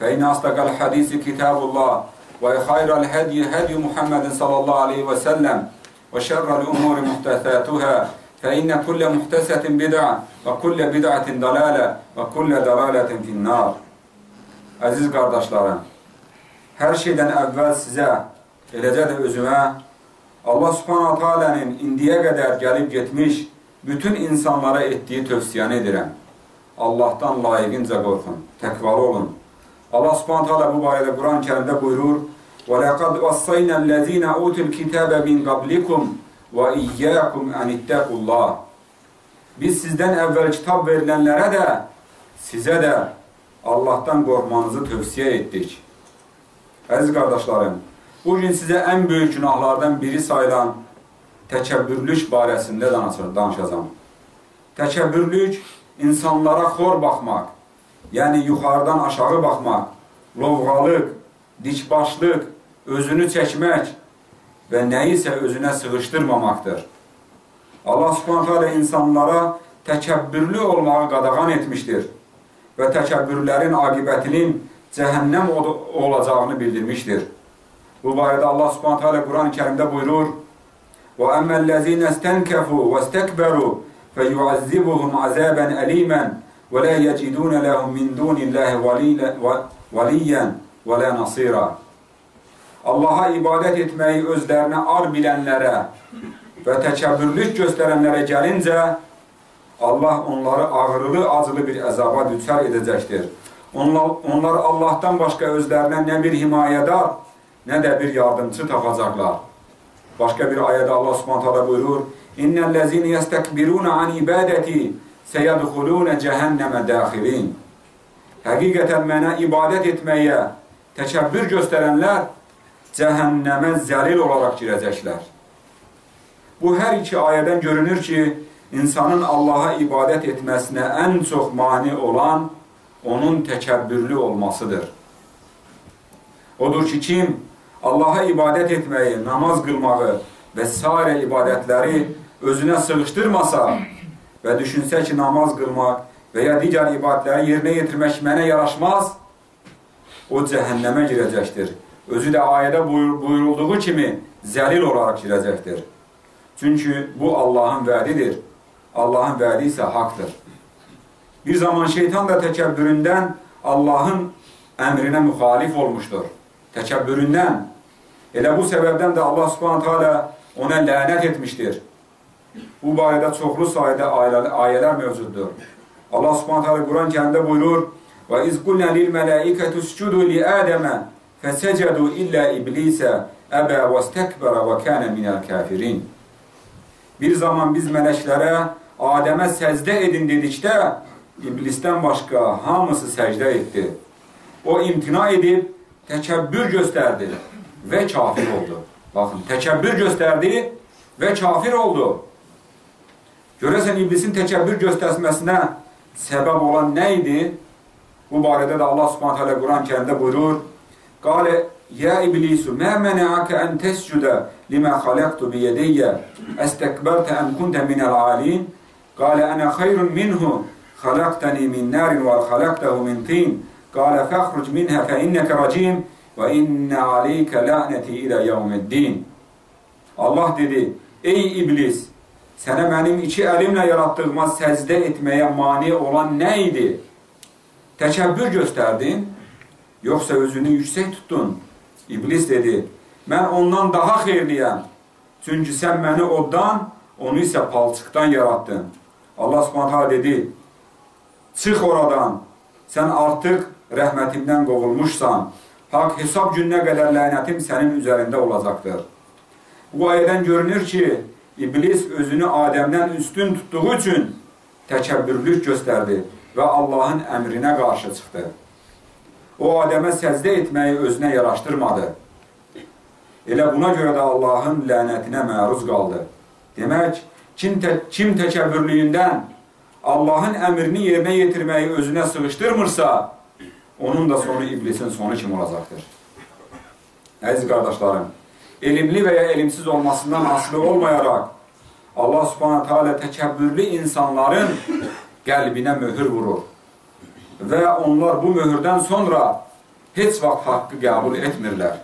فإن أصدق الحديث كتاب الله وخير الهدي هدي محمد صلى الله عليه وسلم وشر الأمور محدثاتها فإن كل محدثة بدعة وكل بدعة ضلالة وكل ضلالة في النار Əziz qardaşlarım, hər şeydən əvvəl sizə, eləcə də özümə Allah subhanahu teala'nın indiyə qədər gəlib getmiş bütün insanlara etdiyi tövsiyəni edirəm. Allahdan layiqincə qorxun, təqvalı olun. Allah Subhanahu taala bu barədə Quran-Kərimdə buyurur: "Və laqad vassayna-llezina utul kitabe min qablikum və iyyakum an ittaqullah." Biz sizdən əvvəl kitab verilənlərə də, sizə də Allahdan qorxmanızı tövsiyə etdik. Əziz qardaşlarım, bu gün sizə ən böyük günahlardan biri sayılan təkəbbürlük barəsində danışacağam. Təkəbbürlük insanlara xor baxmaq, yəni yuxarıdan aşağı baxmaq, lovğalıq, dikbaşlıq, özünü çəkmək və nəyisə özünə sığışdırmamaqdır. Allah subhanətə insanlara təkəbbürlü olmağı qadağan etmişdir və təkəbbürlərin aqibətinin cəhənnəm olacağını bildirmişdir. Bu barədə Allah subhanətə Quran-ı kərimdə buyurur, وَأَمَّا الَّذِينَ اسْتَنْكَفُوا وَاسْتَكْبَرُوا فَيُعَذِّبُهُمْ عَذَابًا أَلِيمًا وَلَا يَجِدُونَ لَهُمْ مِنْ دُونِ اللَّهِ وَلِيًّا وَلَا نَصِيرًا Allaha ibadət etməyi özlərinə ar bilənlərə və təkəbbürlük göstərənlərə gəlincə, Allah onları ağrılı, acılı bir əzaba düçar edəcəkdir. Onlar, onlar Allahdan başqa özlərinə nə bir himayədar, nə də bir yardımcı tapacaqlar. Başqa bir ayədə Allah subhanətə buyurur, İnnəl-ləzini yəstəkbiruna an ibadəti səyədxulunə cəhənnəmə dəxilin. Həqiqətən mənə ibadət etməyə təkəbbür göstərənlər cəhənnəmə zəlil olaraq girəcəklər. Bu hər iki ayədən görünür ki, insanın Allaha ibadət etməsinə ən çox mani olan onun təkəbbürlü olmasıdır. Odur ki, kim Allaha ibadət etməyi, namaz qılmağı və s. ibadətləri özünə sığışdırmasa və düşünsə ki, namaz qılmaq və ya digər ibadətləri yerinə yetirmək mənə yaraşmaz, o cəhənnəmə girəcəkdir. Özü də ayədə buyur, buyurulduğu kimi zəlil olaraq girəcəkdir. Çünki bu Allahın vədidir. Allahın vədi isə haqdır. Bir zaman şeytan da təkəbbüründən Allahın əmrinə müxalif olmuşdur. Təkəbbüründən. Elə bu səbəbdən də Allah subhanətə alə ona lənət etmişdir. Bu barədə çoxlu sayədə ayələr mövcuddur. Allah subhanətə alə Quran kəndə buyurur Və iz qulnə lil mələikətü sücudu li Ədəmə fəsəcədu illə iblisə əbə və stəkbərə və kənə minəl kəfirin. Bir zaman biz mələklərə Adəmə səcdə edin dedikdə, iblisdən başqa hamısı səcdə etdi. O imtina edib, təkəbbür göstərdi və kafir oldu. Baxın, təkəbbür göstərdi və kafir oldu. Görəsən, iblisin təkəbbür göstərməsinə səbəb olan nə idi? Bu barədə də Allah subhanət hələ Quran kərində buyurur, Qalə, Yə iblisu, mə mənəəkə ən təscüdə limə xaləqtu biyədəyyə, əstəkbərtə əm kuntə minəl alin, qalə, ənə xayrun minhu, xaləqtəni min nərin və xaləqtəhu min tin, qalə, fəxruc minhə fə innəkə racim və innə aleykə lənəti ilə yevməddin. Allah dedi, ey iblis, sənə mənim iki əlimlə yaratdığıma səcdə etməyə mani olan nə idi? Təkəbbür göstərdin, yoxsa özünü yüksək tutdun? İblis dedi, mən ondan daha xeyirliyəm. Çünki sən məni oddan, onu isə palçıqdan yaratdın. Allah subhanətə dedi, çıx oradan, sən artıq rəhmətimdən qovulmuşsan. Haqq hesab gününə qədər lənətim sənin üzərində olacaqdır. Bu ayədən görünür ki, İblis özünü Adəmdən üstün tutduğu üçün təkəbbürlük göstərdi və Allahın əmrinə qarşı çıxdı. O Adəmə səzdə etməyi özünə yaraşdırmadı. Elə buna görə də Allahın lənətinə məruz qaldı. Demək, kim, tə kim təkəbbürlüyündən Allahın əmrini yerinə yetirməyi özünə sığışdırmırsa, onun da sonu iblisin sonu kimi olacaqdır. Əziz qardaşlarım, elmli və ya elmsiz olmasından asılı olmayaraq, Allah subhanətə alə təkəbbürlü insanların qəlbinə möhür vurur. Və onlar bu möhürdən sonra heç vaxt haqqı qəbul etmirlər.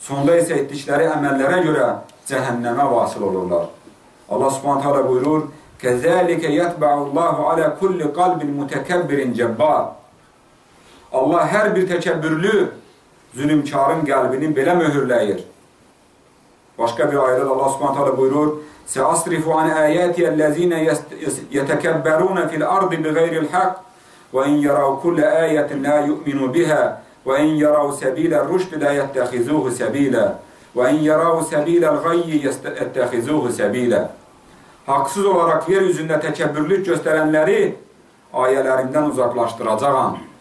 Sonda isə etdikləri əməllərə görə cəhənnəmə vasil olurlar. Allah subhanətə alə buyurur, Kəzəlikə yətbə'ullahu alə kulli qalbin mütəkəbbirin cəbbar. Allah hər bir təkəbbürlü zülümkarın qəlbini belə möhürləyir. Başqa bir ayədə Allah Subhanahu taala buyurur: "Səasrifu an ayati allazina yetəkəbbərun fil ardı bighayri'l haqq və in yaraw kull ayatin la yu'minu biha və in yaraw sabila ar-rushd la yettexizuhu sabila və in yaraw sabila al-ghayy yettexizuhu sabila." Haqsız olaraq yer üzündə təkəbbürlük göstərənləri ayələrindən uzaqlaşdıracağam.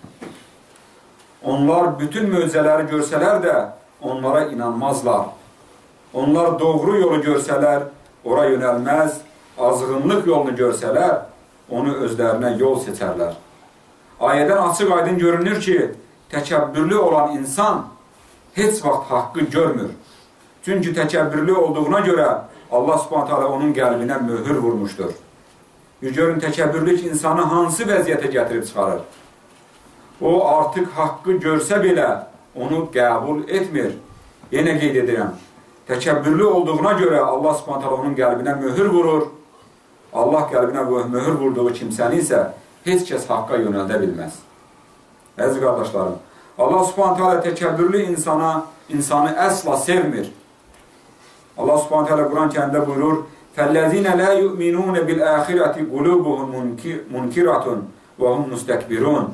Onlar bütün möcüzələri görsələr də onlara inanmazlar. Onlar doğru yolu görsələr, ora yönəlməz, azğınlıq yolunu görsələr, onu özlərinə yol seçərlər. Ayədən açıq aydın görünür ki, təkəbbürlü olan insan heç vaxt haqqı görmür. Çünki təkəbbürlü olduğuna görə Allah subhanət hələ onun qəlbinə möhür vurmuşdur. Görün, təkəbbürlük insanı hansı vəziyyətə gətirib çıxarır? o artıq haqqı görsə belə onu qəbul etmir. Yenə qeyd edirəm, təkəbbürlü olduğuna görə Allah subhanətələ onun qəlbinə möhür vurur. Allah qəlbinə möhür vurduğu kimsəni isə heç kəs haqqa yönəldə bilməz. Əziz qardaşlarım, Allah subhanətələ təkəbbürlü insana, insanı əsla sevmir. Allah subhanətələ Quran kəndə buyurur, فَالَّذِينَ لَا يُؤْمِنُونَ بِالْآخِرَةِ قُلُوبُهُمْ مُنْكِرَةٌ وَهُمْ مُسْتَكْبِرُونَ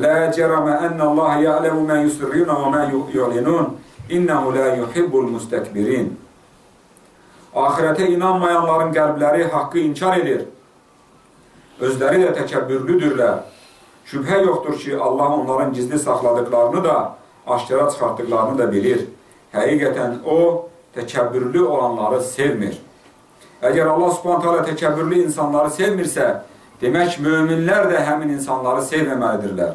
La cerame ennallaha ya'lemu ma yusirruna ve ma yu'linun. İnnehu la yuhibbul mustekbirin. Ahirete inanmayanların qəlbləri haqqı inkar edir. Özləri də təkəbbürlüdürlər. Şübhə yoxdur ki, Allah onların gizli saxladıqlarını da, aşkara çıxartdıqlarını da bilir. Həqiqətən O, təkəbbürlü olanları sevmir. Əgər Allah subhanət hala təkəbbürlü insanları sevmirsə, demək möminlər də həmin insanları sevməməlidirlər.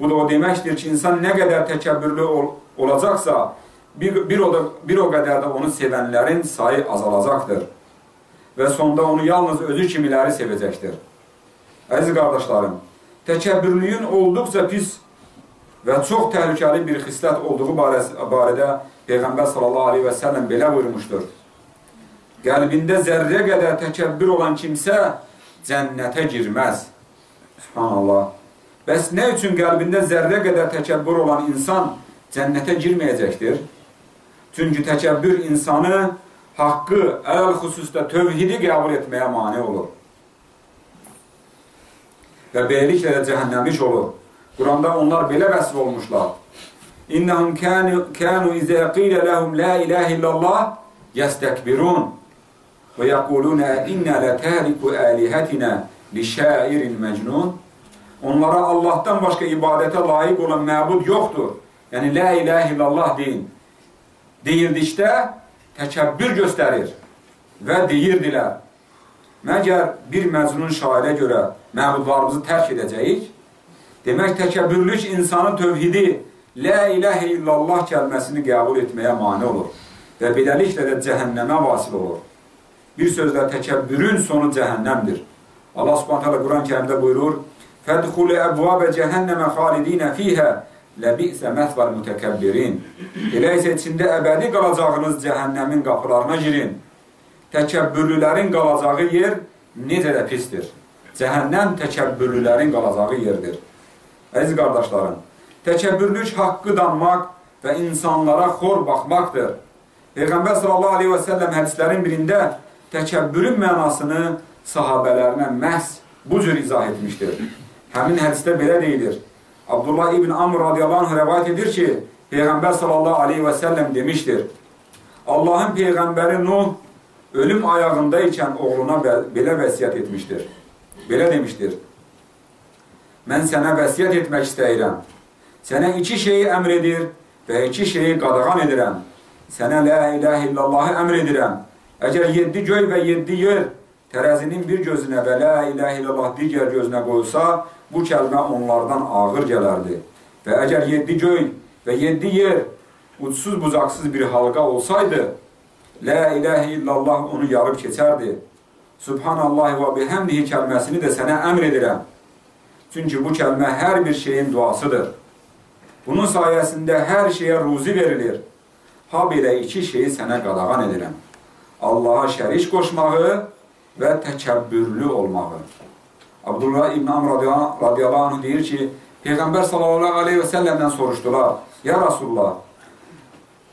Bu da o deməkdir ki, insan nə qədər təkəbbürlü ol olacaqsa, bir, bir, o da, bir o qədər də onu sevənlərin sayı azalacaqdır. Və sonda onu yalnız özü kimiləri sevəcəkdir. Əziz qardaşlarım, təkəbbürlüyün olduqca pis və çox təhlükəli bir xislət olduğu barədə Peyğəmbər sallallahu aleyhi və səlləm belə buyurmuşdur. Qəlbində zərrə qədər təkəbbür olan kimsə cənnətə girməz. Subhanallah. Bəs nə üçün qəlbində zərrə qədər təkəbbür olan insan cənnətə girməyəcəkdir? Çünki təkəbbür insanı haqqı, ələl xüsusda tövhidi qəbul etməyə mane olur. Və beləliklə də cəhənnəmiş olur. Quranda onlar belə vəsf olmuşlar. İnnəhum kənu izə qilə ləhum la iləhə illallah yəstəkbirun və yəqulunə innə lətəriku əlihətinə li şairin məcnun Onlara Allahdan başqa ibadətə layiq olan məbud yoxdur. Yəni, lə iləh illallah deyin. Deyirdikdə təkəbbür göstərir və deyirdilər. Məgər bir məcnun şairə görə məbudlarımızı tərk edəcəyik? Demək, təkəbbürlük insanın tövhidi, lə iləhə illallah kəlməsini qəbul etməyə mani olur və beləliklə də cəhənnəmə vasil olur. Bir sözlə təkəbbürün sonu cəhənnəmdir. Allah subhanətələ Quran kərimdə buyurur, Fədxulu əbvabə cəhənnəmə xalidinə fiyhə ləbi'sə məthvəl mütəkəbbirin. Elə isə içində əbədi qalacağınız cəhənnəmin qapılarına girin. Təkəbbürlülərin qalacağı yer necə də pisdir. Cəhənnəm təkəbbürlülərin qalacağı yerdir. Əziz qardaşlarım, təkəbbürlük haqqı danmaq və insanlara xor baxmaqdır. Peyğəmbər sallallahu aleyhi və səlləm hədislərin birində təkəbbürün mənasını sahabələrinə məhz bu cür izah etmişdir. Həmin hədisdə belə deyilir. Abdullah ibn Amr radiyallahu anh rəvayət edir ki, Peyğəmbər sallallahu aleyhi və səlləm demişdir. Allahın Peyğəmbəri Nuh ölüm ayağında ikən oğluna belə vəsiyyət etmişdir. Belə demişdir. Mən sənə vəsiyyət etmək istəyirəm. Sənə iki şeyi əmr edir və iki şeyi qadağan edirəm. Sənə la iləhə illallahı əmr edirəm. Əgər yeddi göy və yeddi yer tərəzinin bir gözünə və la iləhə illallah digər gözünə qoysa, bu kəlmə onlardan ağır gələrdi. Və əgər yeddi göy və yeddi yer ucsuz bucaqsız bir halqa olsaydı, La iləhə illallah onu yarıb keçərdi. Subhanallah və bihəmdihi kəlməsini də sənə əmr edirəm. Çünki bu kəlmə hər bir şeyin duasıdır. Bunun sayəsində hər şeyə ruzi verilir. Ha belə iki şeyi sənə qadağan edirəm. Allaha şəriş qoşmağı və təkəbbürlü olmağı. Abdullah İbn Amr radiyallahu anh deyir ki, Peyğəmbər sallallahu aleyhi və səlləmdən soruşdular, Ya Rasulullah,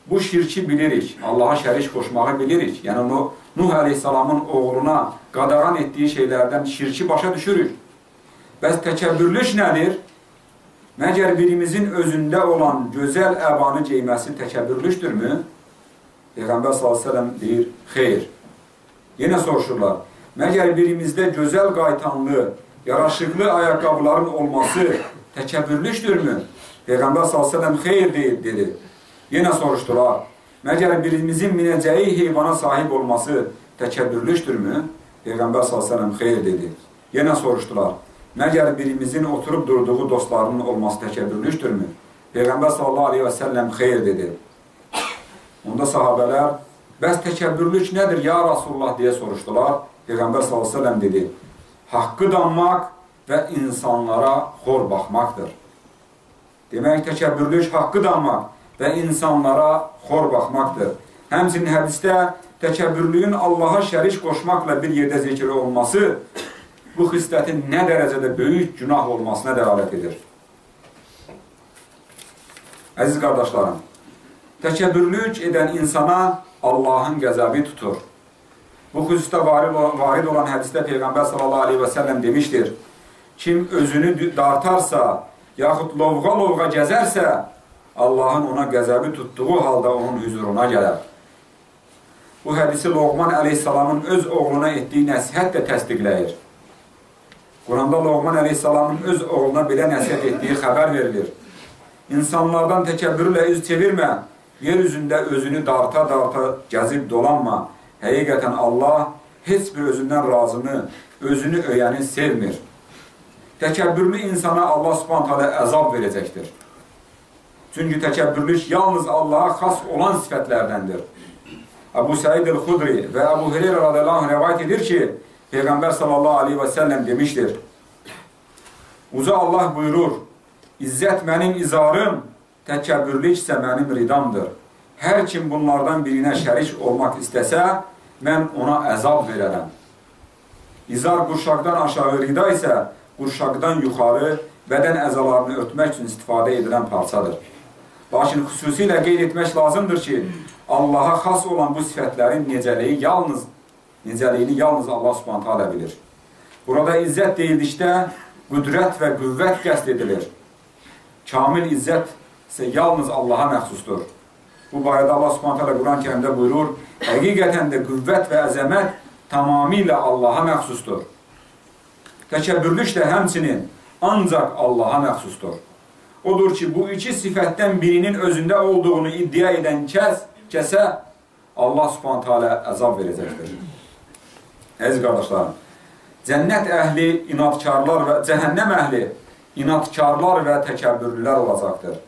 bu şirki bilirik, Allaha şəriş qoşmağı bilirik. Yəni, Nuh, aleyhissalamın oğluna qadağan etdiyi şeylərdən şirki başa düşürük. Bəs təkəbbürlük nədir? Məgər birimizin özündə olan gözəl əbanı geyməsi təkəbbürlükdürmü? Peyğəmbər s.ə.v deyir, xeyr. Yenə soruşurlar, məgər birimizdə gözəl qaytanlı, yaraşıqlı ayaqqabıların olması təkəbbürlükdürmü? Peyğəmbər s.ə.v xeyr deyib, dedi. Yenə soruşdular, məgər birimizin minəcəyi heyvana sahib olması təkəbbürlükdürmü? Peyğəmbər s.ə.v xeyr dedi. Yenə soruşdular, məgər birimizin oturub durduğu dostlarının olması təkəbbürlükdürmü? Peyğəmbər s.ə.v xeyr dedi. Onda sahabələr, bəs təkəbbürlük nədir, ya Rasulullah deyə soruşdular. Peyğəmbər s.ə.v dedi, haqqı danmaq və insanlara xor baxmaqdır. Demək, təkəbbürlük haqqı danmaq və insanlara xor baxmaqdır. Həmçinin hədisdə təkəbbürlüyün Allaha şərik qoşmaqla bir yerdə zikr olması bu xislətin nə dərəcədə böyük günah olmasına dəlalət edir. Əziz qardaşlarım, təkəbbürlük edən insana Allahın qəzəbi tutur. Bu xüsusda varid olan hədisdə Peyğəmbər sallallahu aleyhi və səlləm demişdir, kim özünü dartarsa, yaxud lovğa-lovğa gəzərsə, Allahın ona qəzəbi tutduğu halda onun hüzuruna gələr. Bu hədisi Loğman əleyhissalamın öz oğluna etdiyi nəsihət də təsdiqləyir. Quranda Loğman əleyhissalamın öz oğluna belə nəsihət etdiyi xəbər verilir. İnsanlardan təkəbbürlə üz çevirmə, yer üzündə özünü darta-darta gəzib dolanma. Həqiqətən Allah heç bir özündən razını, özünü öyəni sevmir. Təkəbbürlü insana Allah subhanətə əzab verəcəkdir. Çünki təkəbbürlük yalnız Allaha xas olan sifətlərdəndir. Əbu Səid el-Xudri və Əbu Hüreyra radiyallahu rəvayət edir ki, Peyğəmbər sallallahu aleyhi və səlləm demişdir. Uca Allah buyurur, İzzət mənim izarım, təkəbbürlük isə mənim ridamdır. Hər kim bunlardan birinə şərik olmaq istəsə, mən ona əzab verərəm. İzar qurşaqdan aşağı rida isə qurşaqdan yuxarı bədən əzalarını örtmək üçün istifadə edilən parçadır. Lakin xüsusilə qeyd etmək lazımdır ki, Allaha xas olan bu sifətlərin necəliyi yalnız necəliyini yalnız Allah Subhanahu taala bilir. Burada izzət deyildikdə qüdrət və qüvvət qəsd edilir. Kamil izzət isə yalnız Allaha məxsusdur. Bu barədə Allah Subhanahu taala Quran-Kərimdə buyurur: "Həqiqətən də qüvvət və əzəmət tamamilə Allaha məxsusdur." Təkəbbürlük də həmçinin ancaq Allaha məxsusdur odur ki, bu iki sifətdən birinin özündə olduğunu iddia edən kəs, kəsə Allah subhanətə alə əzab verəcəkdir. Əziz qardaşlarım, cənnət əhli inatkarlar və cəhənnəm əhli inatkarlar və təkəbbürlülər olacaqdır.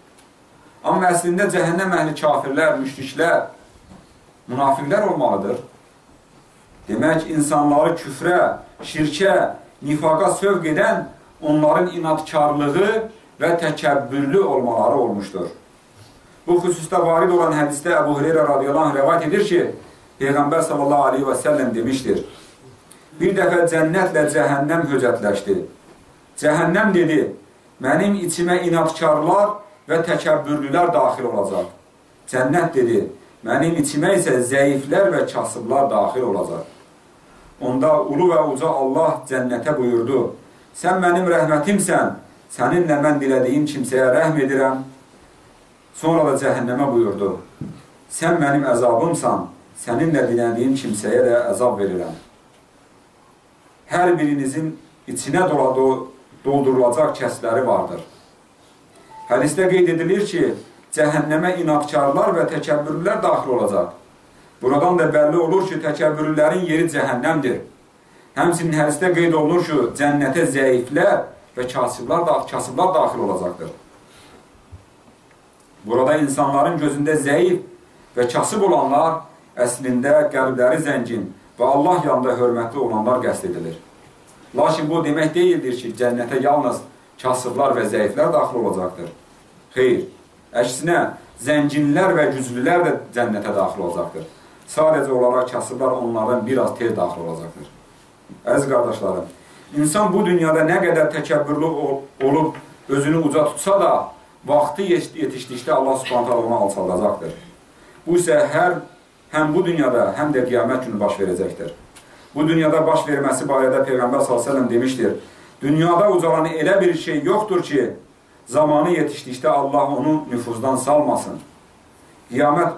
Amma əslində cəhənnəm əhli kafirlər, müşriklər, münafiqlər olmalıdır. Demək, insanları küfrə, şirkə, nifaqa sövq edən onların inatkarlığı və təkəbbürlü olmaları olmuşdur. Bu xüsusda varid olan hədisdə Əbu Hüreyrə radiyallahu anh rəvat edir ki, Peyğəmbər sallallahu aleyhi və səlləm demişdir, bir dəfə cənnətlə cəhənnəm höcətləşdi. Cəhənnəm dedi, Mənim içimə inatkarlar və təkəbbürlülər daxil olacaq. Cənnət dedi, mənim içimə isə zəiflər və kasıblar daxil olacaq. Onda ulu və uca Allah cənnətə buyurdu, sən mənim rəhmətimsən, səninlə mən dilədiyim kimsəyə rəhm edirəm. Sonra da cəhənnəmə buyurdu, sən mənim əzabımsan, səninlə dilədiyim kimsəyə də əzab verirəm. Hər birinizin içinə doladu doldurulacaq kəsləri vardır. Hədisdə qeyd edilir ki, cəhənnəmə inatkarlar və təkəbbürlülər daxil olacaq. Buradan da bəlli olur ki, təkəbbürlülərin yeri cəhənnəmdir. Həmsinin hədisdə qeyd olunur ki, cənnətə zəiflər və kasıblar, da, kasıblar daxil olacaqdır. Burada insanların gözündə zəif və kasıb olanlar əslində qəlbləri zəngin və Allah yanında hörmətli olanlar qəst edilir. Lakin bu demək deyildir ki, cənnətə yalnız kasıblar və zəiflər daxil olacaqdır. Xeyr, əksinə, zənginlər və güclülər də cənnətə daxil olacaqdır. Sadəcə olaraq kasıblar onlardan biraz tez daxil olacaqdır. Əziz qardaşlarım, insan bu dünyada nə qədər təkəbbürlü olub özünü uca tutsa da, vaxtı yetişdikdə Allah subhanətə onu alçaldacaqdır. Bu isə hər, həm bu dünyada, həm də qiyamət günü baş verəcəkdir bu dünyada baş verməsi barədə Peyğəmbər s.ə.v demişdir. Dünyada ucalan elə bir şey yoxdur ki, zamanı yetişdikdə Allah onu nüfuzdan salmasın. Qiyamət,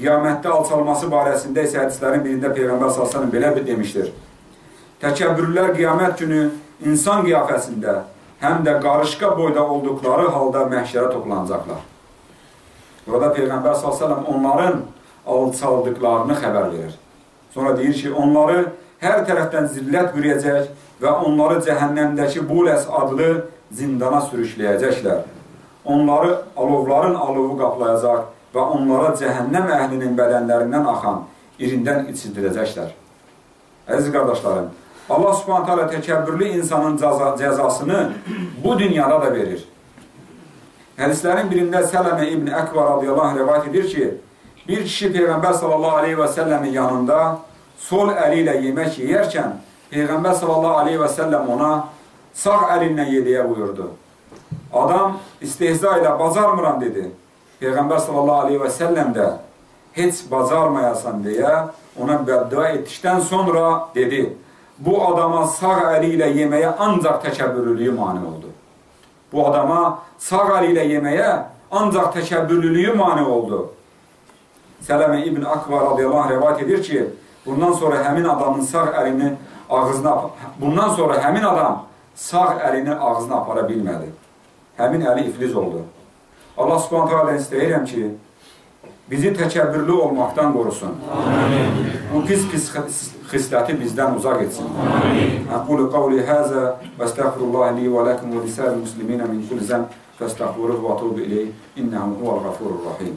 qiyamətdə alçalması barəsində isə hədislərin birində Peyğəmbər s.ə.v belə bir demişdir. Təkəbbürlər qiyamət günü insan qiyafəsində, həm də qarışqa boyda olduqları halda məhşərə toplanacaqlar. Burada Peyğəmbər s.ə.v onların alçaldıqlarını xəbər verir. Sonra deyir ki, onları hər tərəfdən zillət bürüyəcək və onları cəhənnəmdəki Buləs adlı zindana sürükləyəcəklər. Onları alovların alovu qaplayacaq və onlara cəhənnəm əhlinin bədənlərindən axan irindən içildirəcəklər. Əziz qardaşlarım, Allah subhanət hələ təkəbbürlü insanın cəzasını bu dünyada da verir. Hədislərin birində Sələmə İbn Əkvar radiyallahu rəvayət edir ki, bir kişi Peyğəmbər sallallahu aleyhi və səlləmin yanında sol əli ilə yemək yeyərkən Peyğəmbər sallallahu aleyhi və səlləm ona sağ əlinlə yediyə buyurdu. Adam istehza ilə bacarmıram dedi. Peyğəmbər sallallahu aleyhi və səlləm də heç bacarmayasan deyə ona bəddua etdikdən sonra dedi, bu adama sağ əli ilə yeməyə ancaq təkəbbürlülüyü mani oldu. Bu adama sağ əli ilə yeməyə ancaq təkəbbürlülüyü mani oldu. Sələmə İbn Akva radiyallahu rəvat edir ki, Bundan sonra həmin adamın sağ əlini ağzına bundan sonra həmin adam sağ əlini ağzına apara bilmədi. Həmin əli ifliz oldu. Allah Subhanahu taala istəyirəm ki, bizi təkəbbürlü olmaqdan qorusun. Amin. Bu pis pis xisləti bizdən uzaq etsin. Amin. Aqulu qawli haza və estəğfirullah li və lakum və lisa'il muslimin min kulli zam fəstəğfiruhu və tubu ilayh innehu huvel gafurur rahim.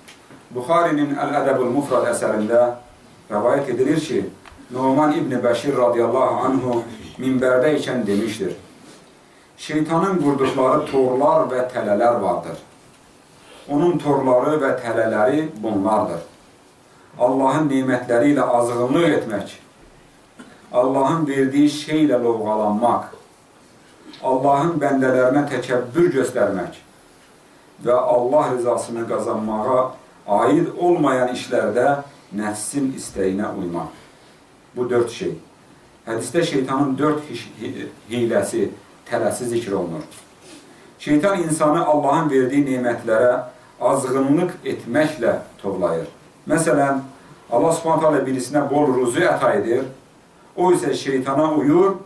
Buxarinin Əl-Ədəbül Mufrad əsərində rəvayət edilir ki, Numan İbn Bəşir radiyallahu anhu minbərdə ikən demişdir. Şeytanın qurduqları torlar və tələlər vardır. Onun torları və tələləri bunlardır. Allahın nemətləri ilə azğınlıq etmək, Allahın verdiyi şeylə lovğalanmaq, Allahın bəndələrinə təkəbbür göstərmək və Allah rizasını qazanmağa aid olmayan işlərdə nəfsin istəyinə uymaq. Bu dörd şey. Hədisdə şeytanın dörd hiləsi, tələsi zikr olunur. Şeytan insanı Allahın verdiyi nemətlərə azğınlıq etməklə tovlayır. Məsələn, Allah subhanət hələ birisinə bol ruzu əta edir, o isə şeytana uyur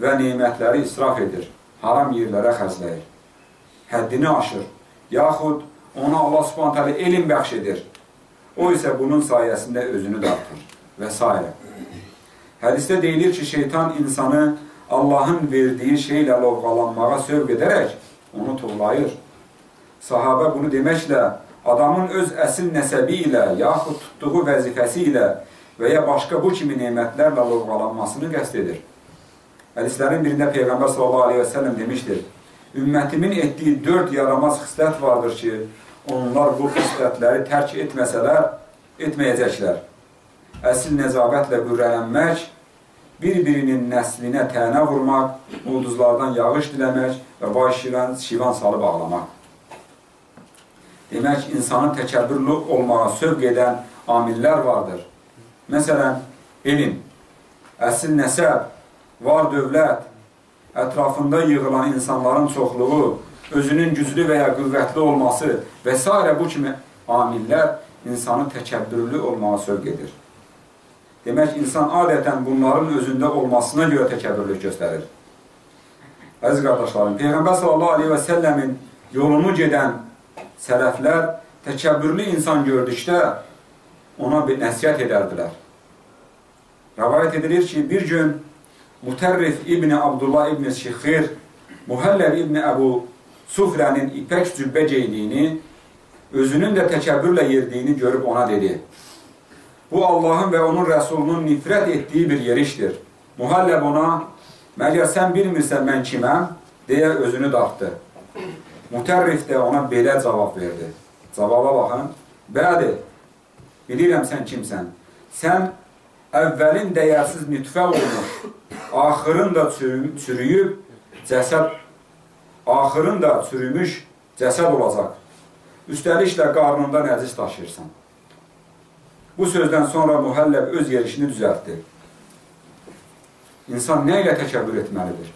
və neymətləri israf edir, haram yerlərə xəzləyir, həddini aşır, yaxud ona Allah subhanət hələ elm bəxş edir, o isə bunun sayəsində özünü dartır və s. Hədisdə deyilir ki, şeytan insanı Allahın verdiyi şeylə lovğalanmağa sövq edərək onu tuğlayır. Sahabə bunu deməklə adamın öz əsil nəsəbi ilə, yaxud tutduğu vəzifəsi ilə və ya başqa bu kimi nemətlərlə lovğalanmasını qəst edir. Hədislərin birində Peyğəmbər səlləm demişdir, ümmətimin etdiyi dörd yaramaz xislət vardır ki, onlar bu xislətləri tərk etməsələr, etməyəcəklər. Əsil nəzavətlə qürrələnmək, bir-birinin nəslinə tənə vurmaq, ulduzlardan yağış diləmək və baş şivan, şivan salıb ağlamaq. Demək, insanın təkəbbürlü olmağa sövq edən amillər vardır. Məsələn, elm, əsil nəsəb, var dövlət, ətrafında yığılan insanların çoxluğu, özünün güclü və ya qüvvətli olması və s. bu kimi amillər insanı təkəbbürlü olmağa sövq edir. Demək, insan adətən bunların özündə olmasına görə təkəbbürlük göstərir. Əziz qardaşlarım, Peyğəmbər sallallahu aleyhi və səlləmin yolunu gedən sələflər təkəbbürlü insan gördükdə ona bir nəsiyyət edərdilər. Rəvayət edilir ki, bir gün Mütərrif İbni Abdullah İbni Şixir Muhəlləb İbni Əbu Sufrənin ipək cübbə geydiyini, özünün də təkəbbürlə yerdiyini görüb ona dedi. Bu Allahın və onun rəsulunun nifrət etdiyi bir yerişdir. Muhalləb ona, məgər sən bilmirsən mən kiməm, deyə özünü dartdı. Mütərrif də ona belə cavab verdi. Cavaba baxın, bəli, bilirəm sən kimsən. Sən əvvəlin dəyərsiz nütfə olmuş, axırın da çürüyüb, cəsəd, axırın da çürümüş cəsəd olacaq. Üstəliklə qarnında nəcis daşıyırsan. Bu sözdən sonra mühəlləb öz yerişini düzəltdi. İnsan nə ilə təkəbbür etməlidir?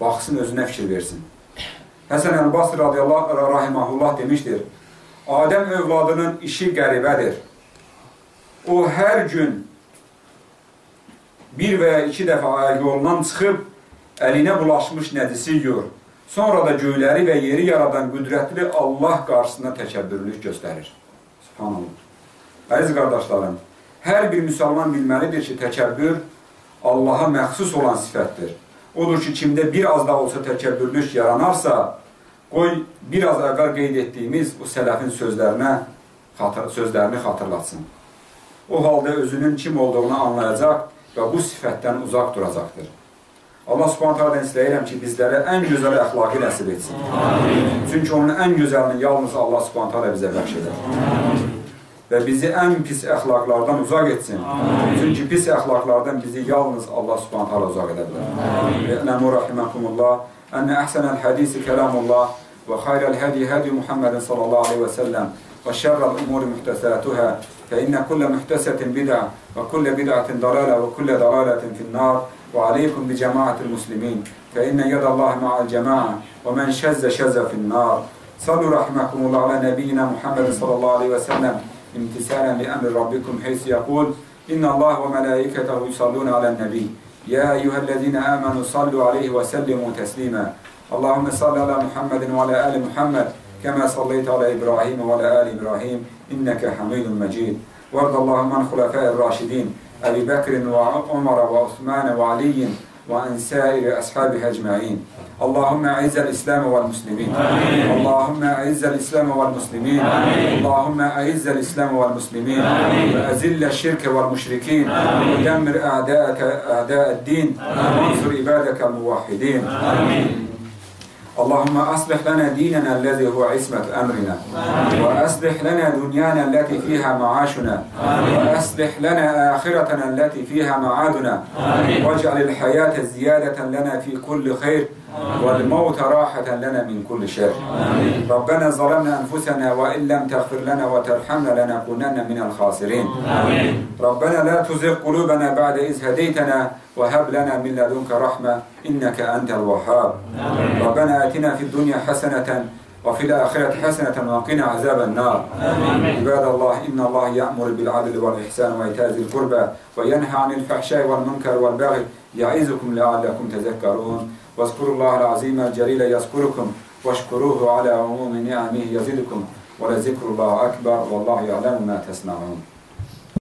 Baxsın, özünə fikir versin. Həsən Əl-Basr radiyallahu rahiməhullah demişdir, Adəm övladının işi qəribədir. O, hər gün bir və ya iki dəfə yolundan çıxıb, əlinə bulaşmış nədisi yiyur. Sonra da göyləri və yeri yaradan qüdrətli Allah qarşısında təkəbbürlük göstərir. Subhanallah. Əziz qardaşlarım, hər bir müsəlman bilməlidir ki, təkəbbür Allaha məxsus olan sifətdir. Odur ki, kimdə bir az da olsa təkəbbürlük yaranarsa, qoy bir az əvvəl qeyd etdiyimiz o sələfin sözlərinə xatır, sözlərini xatırlatsın. O halda özünün kim olduğunu anlayacaq və bu sifətdən uzaq duracaqdır. Allah subhanət hələdən istəyirəm ki, bizlərə ən gözəl əxlaqı nəsib etsin. Amin. Çünki onun ən gözəlini yalnız Allah subhanət hələ bizə bəxş edər. Amin və bizi ən pis əxlaqlardan uzaq etsin. Amin. Çünki pis əxlaqlardan bizi yalnız Allah subhanət hala uzaq edə bilər. Ləmu rahiməkumullah, ənə əhsənəl hədisi kəlamullah və xayrəl hədi hədi Muhammedin sallallahu aleyhi və səlləm və şərrəl umuri mühtəsətühə fə innə kullə mühtəsətin bidə və kullə bidətin dalalə və kullə dalalətin finnər aleykum bi cəmaətil muslimin fə innə yədəllahi ma'al cəmaə və mən şəzzə şəzzə finnər Sallu rahiməkumullah alə nəbiyyina Muhammedin sallallahu aleyhi və səlləm امتثالا لأمر ربكم حيث يقول إن الله وملائكته يصلون على النبي. يا أيها الذين آمنوا صلوا عليه وسلموا تسليما. اللهم صل على محمد وعلى آل محمد كما صليت على إبراهيم وعلى آل إبراهيم إنك حميد مجيد. وارض اللهم عن خلفاء الراشدين. أبي بكر وعمر وعثمان وعلي وعن سائر أصحابه أجمعين اللهم أعز الإسلام والمسلمين آمين. اللهم أعز الإسلام والمسلمين آمين. اللهم أعز الإسلام والمسلمين آمين. وأذل الشرك والمشركين آمين. ودمر أعداءك أعداء الدين وانصر عبادك الموحدين آمين. اللهم أصلح لنا ديننا الذي هو عصمة أمرنا. وأصلح لنا دنيانا التي فيها معاشنا. وأصلح لنا آخرتنا التي فيها معادنا. واجعل الحياة زيادة لنا في كل خير. والموت راحة لنا من كل شر. آمين. ربنا ظلمنا أنفسنا وإن لم تغفر لنا وترحمنا لنكونن من الخاسرين. آمين. ربنا لا تزغ قلوبنا بعد إذ هديتنا وهب لنا من لدنك رحمة إنك أنت الوهاب. ربنا آتنا في الدنيا حسنة وفي الآخرة حسنة وقنا عذاب النار. آمين. عباد الله إن الله يأمر بالعدل والإحسان وإيتاء ذي القربى وينهى عن الفحشاء والمنكر والبغي يعظكم لعلكم تذكرون. واذكروا الله العظيم الجليل يذكركم واشكروه على عموم نعمه يزدكم ولذكر الله أكبر والله يعلم ما تصنعون.